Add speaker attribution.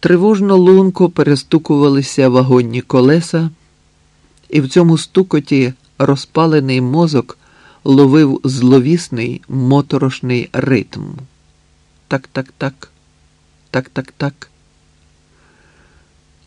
Speaker 1: Тривожно лунко перестукувалися вагонні колеса, і в цьому стукоті розпалений мозок ловив зловісний моторошний ритм. Так, так, так, так, так, так.